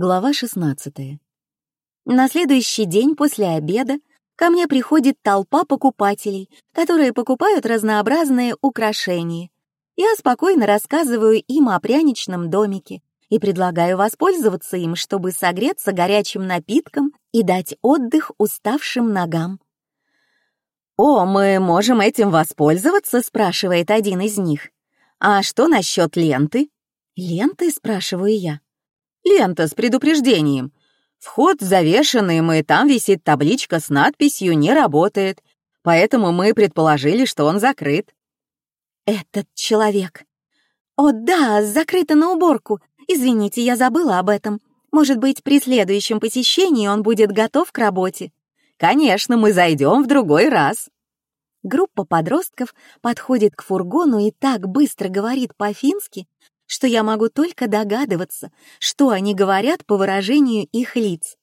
Глава 16. На следующий день после обеда ко мне приходит толпа покупателей, которые покупают разнообразные украшения. Я спокойно рассказываю им о пряничном домике и предлагаю воспользоваться им, чтобы согреться горячим напитком и дать отдых уставшим ногам. «О, мы можем этим воспользоваться?» — спрашивает один из них. «А что насчет ленты?» «Ленты?» — спрашиваю я. Лента с предупреждением. Вход завешенный, и там висит табличка с надписью «Не работает», поэтому мы предположили, что он закрыт. Этот человек. О да, закрыто на уборку. Извините, я забыла об этом. Может быть, при следующем посещении он будет готов к работе. Конечно, мы зайдем в другой раз. Группа подростков подходит к фургону и так быстро говорит по-фински, что я могу только догадываться, что они говорят по выражению их лиц.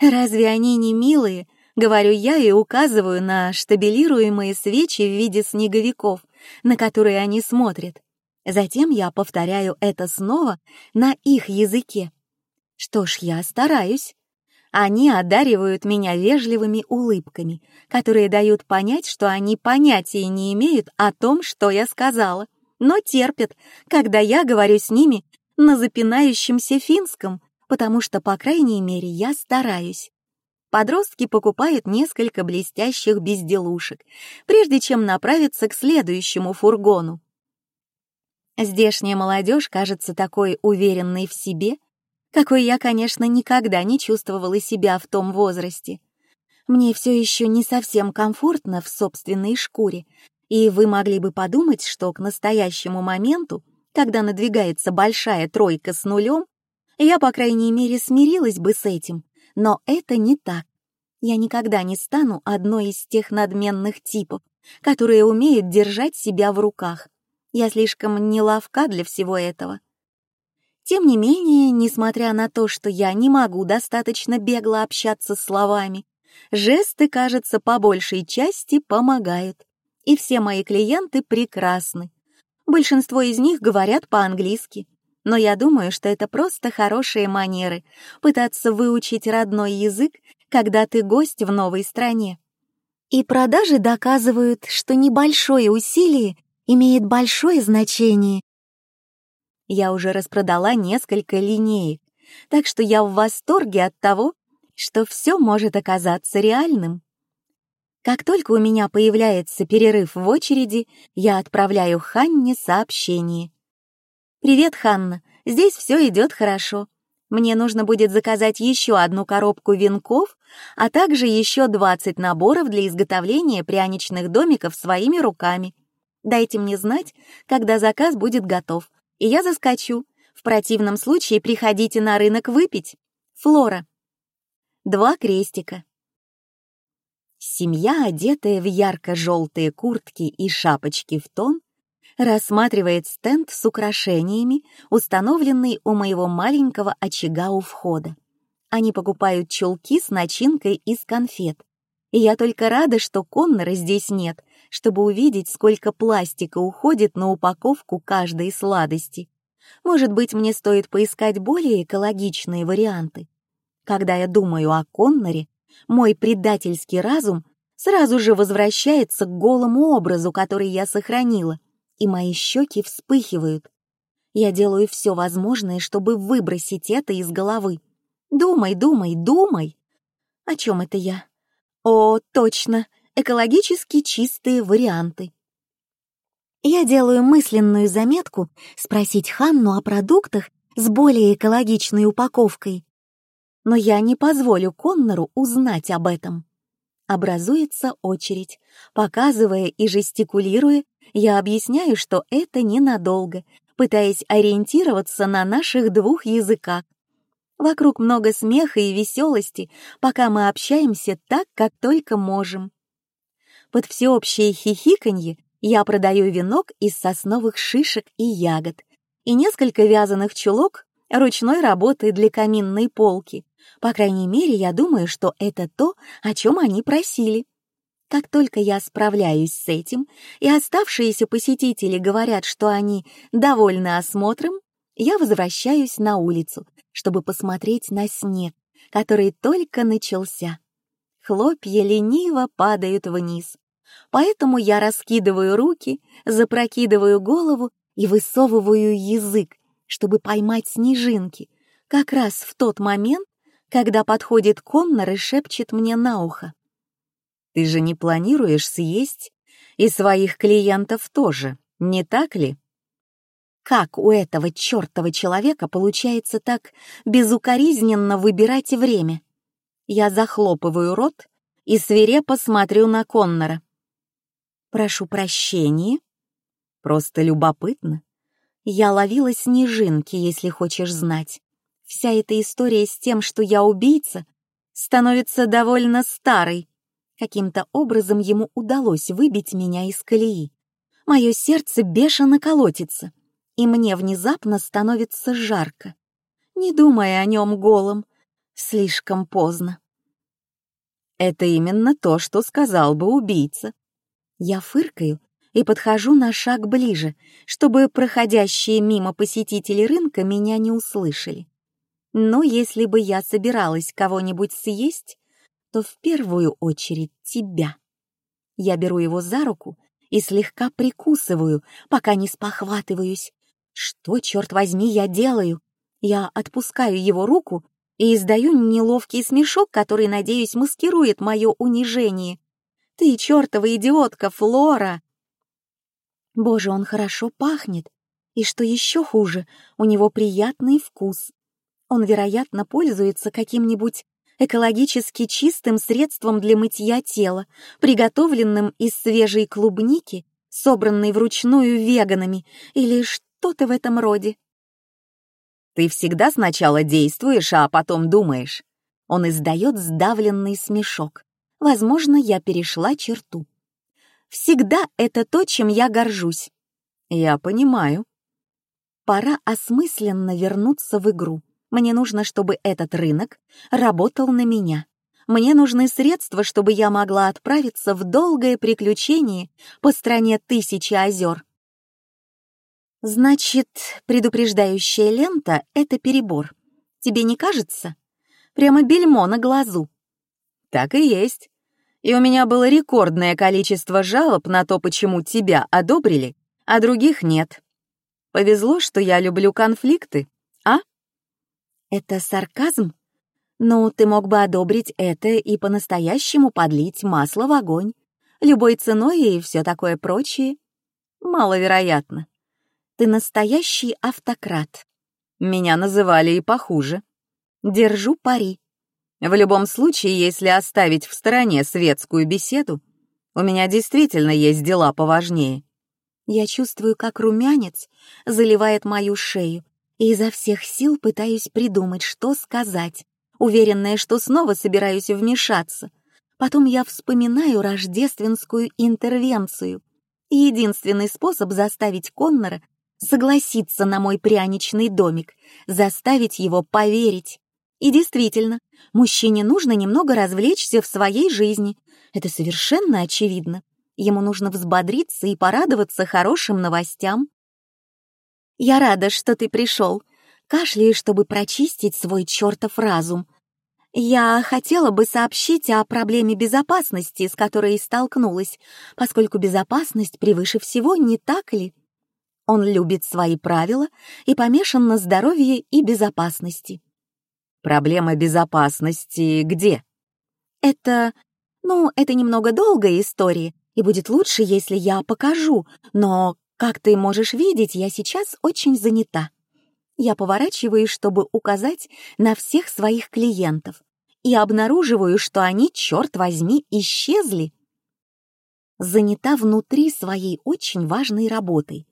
«Разве они не милые?» — говорю я и указываю на штабелируемые свечи в виде снеговиков, на которые они смотрят. Затем я повторяю это снова на их языке. Что ж, я стараюсь. Они одаривают меня вежливыми улыбками, которые дают понять, что они понятия не имеют о том, что я сказала но терпят, когда я говорю с ними на запинающемся финском, потому что, по крайней мере, я стараюсь. Подростки покупают несколько блестящих безделушек, прежде чем направиться к следующему фургону. Здешняя молодежь кажется такой уверенной в себе, какой я, конечно, никогда не чувствовала себя в том возрасте. Мне все еще не совсем комфортно в собственной шкуре, и вы могли бы подумать, что к настоящему моменту, когда надвигается большая тройка с нулем, я, по крайней мере, смирилась бы с этим, но это не так. Я никогда не стану одной из тех надменных типов, которые умеют держать себя в руках. Я слишком неловка для всего этого. Тем не менее, несмотря на то, что я не могу достаточно бегло общаться словами, жесты, кажется, по большей части помогают и все мои клиенты прекрасны. Большинство из них говорят по-английски, но я думаю, что это просто хорошие манеры — пытаться выучить родной язык, когда ты гость в новой стране. И продажи доказывают, что небольшое усилие имеет большое значение. Я уже распродала несколько линеек, так что я в восторге от того, что все может оказаться реальным. Как только у меня появляется перерыв в очереди, я отправляю Ханне сообщение. «Привет, Ханна, здесь все идет хорошо. Мне нужно будет заказать еще одну коробку венков, а также еще 20 наборов для изготовления пряничных домиков своими руками. Дайте мне знать, когда заказ будет готов, и я заскочу. В противном случае приходите на рынок выпить. Флора. Два крестика. Семья, одетая в ярко-желтые куртки и шапочки в тон, рассматривает стенд с украшениями, установленный у моего маленького очага у входа. Они покупают чулки с начинкой из конфет. И я только рада, что Коннора здесь нет, чтобы увидеть, сколько пластика уходит на упаковку каждой сладости. Может быть, мне стоит поискать более экологичные варианты. Когда я думаю о Конноре, мой предательский разум сразу же возвращается к голому образу, который я сохранила, и мои щеки вспыхивают. Я делаю все возможное, чтобы выбросить это из головы. Думай, думай, думай. О чем это я? О, точно, экологически чистые варианты. Я делаю мысленную заметку спросить Ханну о продуктах с более экологичной упаковкой но я не позволю Коннору узнать об этом. Образуется очередь. Показывая и жестикулируя, я объясняю, что это ненадолго, пытаясь ориентироваться на наших двух языках. Вокруг много смеха и веселости, пока мы общаемся так, как только можем. Под всеобщее хихиканье я продаю венок из сосновых шишек и ягод и несколько вязаных чулок ручной работы для каминной полки, по крайней мере, я думаю, что это то, о чем они просили. Как только я справляюсь с этим, и оставшиеся посетители говорят, что они довольны осмотром, я возвращаюсь на улицу, чтобы посмотреть на снег, который только начался. Хлопья лениво падают вниз. Поэтому я раскидываю руки, запрокидываю голову и высовываю язык, чтобы поймать снежинки, как раз в тот момент, когда подходит Коннор и шепчет мне на ухо. «Ты же не планируешь съесть и своих клиентов тоже, не так ли?» Как у этого чертова человека получается так безукоризненно выбирать время? Я захлопываю рот и свирепо смотрю на Коннора. «Прошу прощения». «Просто любопытно. Я ловила снежинки, если хочешь знать. Вся эта история с тем, что я убийца, становится довольно старой. Каким-то образом ему удалось выбить меня из колеи. Мое сердце бешено колотится и мне внезапно становится жарко. Не думая о нем голым, слишком поздно. Это именно то, что сказал бы убийца. Я фыркаю и подхожу на шаг ближе, чтобы проходящие мимо посетители рынка меня не услышали. Но если бы я собиралась кого-нибудь съесть, то в первую очередь тебя. Я беру его за руку и слегка прикусываю, пока не спохватываюсь, что, черт возьми, я делаю? Я отпускаю его руку и издаю неловкий смешок, который, надеюсь, маскирует мое унижение. «Ты чертова идиотка, Флора!» Боже, он хорошо пахнет. И что еще хуже, у него приятный вкус. Он, вероятно, пользуется каким-нибудь экологически чистым средством для мытья тела, приготовленным из свежей клубники, собранной вручную веганами, или что что-то в этом роде. Ты всегда сначала действуешь, а потом думаешь. Он издает сдавленный смешок. Возможно, я перешла черту. Всегда это то, чем я горжусь. Я понимаю. Пора осмысленно вернуться в игру. Мне нужно, чтобы этот рынок работал на меня. Мне нужны средства, чтобы я могла отправиться в долгое приключение по стране тысячи озер. Значит, предупреждающая лента — это перебор. Тебе не кажется? Прямо бельмо на глазу. Так и есть. И у меня было рекордное количество жалоб на то, почему тебя одобрили, а других нет. Повезло, что я люблю конфликты, а? Это сарказм? Ну, ты мог бы одобрить это и по-настоящему подлить масло в огонь. Любой ценой и все такое прочее. Маловероятно. Ты настоящий автократ. Меня называли и похуже. Держу пари. В любом случае, если оставить в стороне светскую беседу, у меня действительно есть дела поважнее. Я чувствую, как румянец заливает мою шею, и изо всех сил пытаюсь придумать, что сказать, уверенная, что снова собираюсь вмешаться. Потом я вспоминаю рождественскую интервенцию. Единственный способ заставить Коннора согласиться на мой пряничный домик, заставить его поверить. И действительно, мужчине нужно немного развлечься в своей жизни. Это совершенно очевидно. Ему нужно взбодриться и порадоваться хорошим новостям. «Я рада, что ты пришел», кашляю, чтобы прочистить свой чертов разум. Я хотела бы сообщить о проблеме безопасности, с которой столкнулась, поскольку безопасность превыше всего, не так ли? Он любит свои правила и помешан на здоровье и безопасности. Проблема безопасности где? Это... Ну, это немного долгая история, и будет лучше, если я покажу, но, как ты можешь видеть, я сейчас очень занята. Я поворачиваюсь, чтобы указать на всех своих клиентов, и обнаруживаю, что они, черт возьми, исчезли. Занята внутри своей очень важной работой,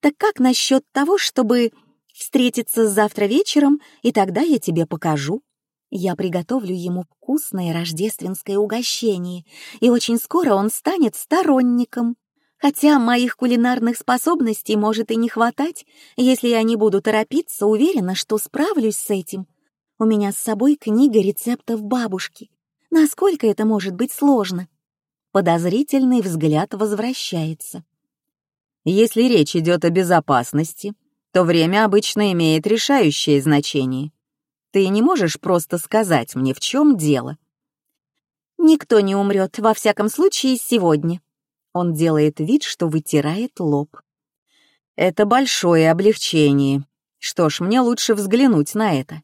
так как насчет того, чтобы встретиться завтра вечером, и тогда я тебе покажу? Я приготовлю ему вкусное рождественское угощение, и очень скоро он станет сторонником. Хотя моих кулинарных способностей может и не хватать, если я не буду торопиться, уверена, что справлюсь с этим. У меня с собой книга рецептов бабушки. Насколько это может быть сложно? Подозрительный взгляд возвращается. Если речь идет о безопасности, то время обычно имеет решающее значение. Ты не можешь просто сказать мне, в чем дело?» «Никто не умрет, во всяком случае, сегодня». Он делает вид, что вытирает лоб. «Это большое облегчение. Что ж, мне лучше взглянуть на это».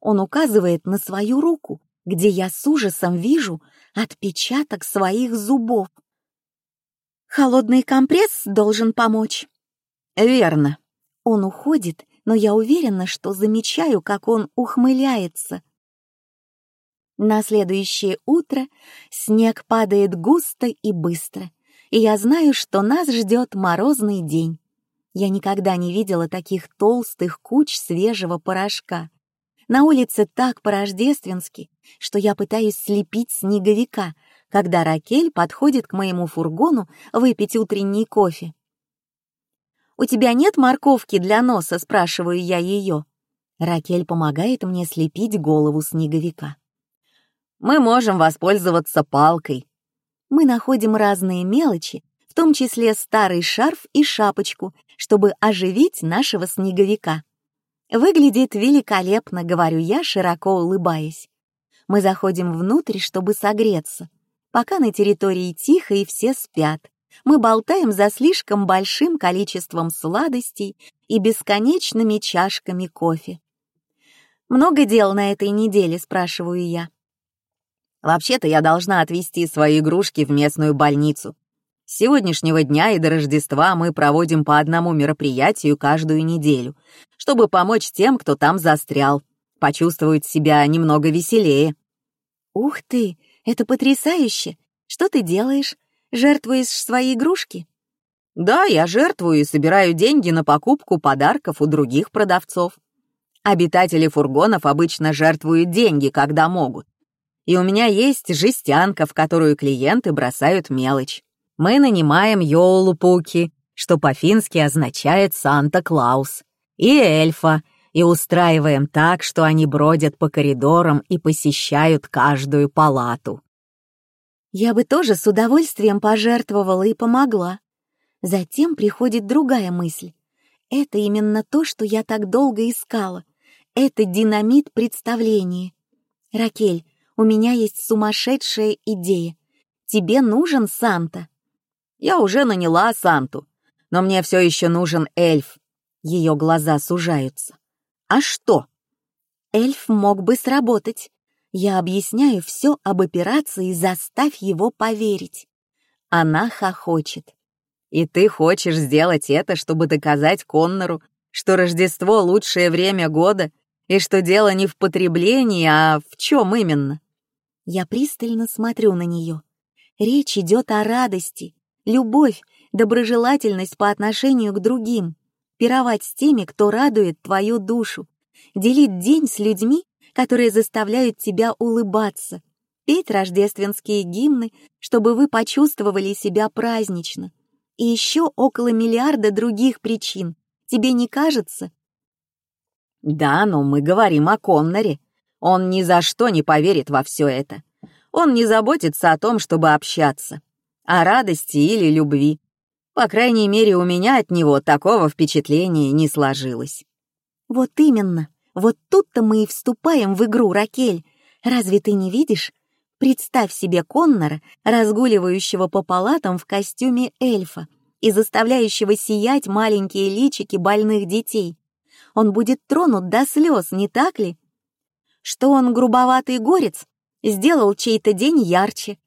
Он указывает на свою руку, где я с ужасом вижу отпечаток своих зубов. Холодный компресс должен помочь. Верно. Он уходит, но я уверена, что замечаю, как он ухмыляется. На следующее утро снег падает густо и быстро, и я знаю, что нас ждет морозный день. Я никогда не видела таких толстых куч свежего порошка. На улице так по-рождественски, что я пытаюсь слепить снеговика, когда Ракель подходит к моему фургону выпить утренний кофе. «У тебя нет морковки для носа?» — спрашиваю я ее. Ракель помогает мне слепить голову снеговика. «Мы можем воспользоваться палкой». Мы находим разные мелочи, в том числе старый шарф и шапочку, чтобы оживить нашего снеговика. «Выглядит великолепно», — говорю я, широко улыбаясь. Мы заходим внутрь, чтобы согреться. Пока на территории тихо и все спят, мы болтаем за слишком большим количеством сладостей и бесконечными чашками кофе. «Много дел на этой неделе?» — спрашиваю я. «Вообще-то я должна отвезти свои игрушки в местную больницу. С сегодняшнего дня и до Рождества мы проводим по одному мероприятию каждую неделю, чтобы помочь тем, кто там застрял, почувствовать себя немного веселее. Ух ты, это потрясающе! Что ты делаешь? Жертвуешь свои игрушки? Да, я жертвую и собираю деньги на покупку подарков у других продавцов. Обитатели фургонов обычно жертвуют деньги, когда могут. И у меня есть жестянка, в которую клиенты бросают мелочь мы нанимаем Йолупуки, что по-фински означает «Санта-Клаус», и эльфа, и устраиваем так, что они бродят по коридорам и посещают каждую палату. Я бы тоже с удовольствием пожертвовала и помогла. Затем приходит другая мысль. Это именно то, что я так долго искала. Это динамит представления. Ракель, у меня есть сумасшедшая идея. Тебе нужен Санта. Я уже наняла Санту, но мне все еще нужен эльф. Ее глаза сужаются. А что? Эльф мог бы сработать. Я объясняю все об операции «Заставь его поверить». Она хохочет. И ты хочешь сделать это, чтобы доказать Коннору, что Рождество — лучшее время года, и что дело не в потреблении, а в чем именно? Я пристально смотрю на нее. Речь идет о радости, любовь, доброжелательность по отношению к другим, пировать с теми, кто радует твою душу, делить день с людьми, которые заставляют тебя улыбаться, петь рождественские гимны, чтобы вы почувствовали себя празднично. И еще около миллиарда других причин. Тебе не кажется? Да, но мы говорим о Конноре. Он ни за что не поверит во все это. Он не заботится о том, чтобы общаться о радости или любви. По крайней мере, у меня от него такого впечатления не сложилось. Вот именно, вот тут-то мы и вступаем в игру, Ракель. Разве ты не видишь? Представь себе Коннора, разгуливающего по палатам в костюме эльфа и заставляющего сиять маленькие личики больных детей. Он будет тронут до слез, не так ли? Что он грубоватый горец, сделал чей-то день ярче,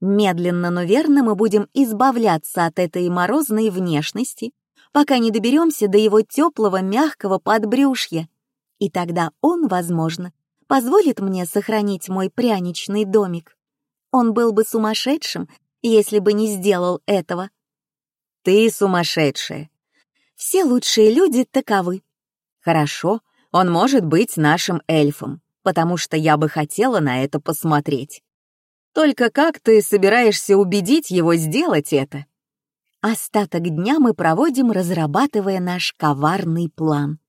Медленно, но верно мы будем избавляться от этой морозной внешности, пока не доберемся до его теплого, мягкого подбрюшья. И тогда он, возможно, позволит мне сохранить мой пряничный домик. Он был бы сумасшедшим, если бы не сделал этого. Ты сумасшедшая. Все лучшие люди таковы. Хорошо, он может быть нашим эльфом, потому что я бы хотела на это посмотреть. Только как ты собираешься убедить его сделать это? Остаток дня мы проводим, разрабатывая наш коварный план.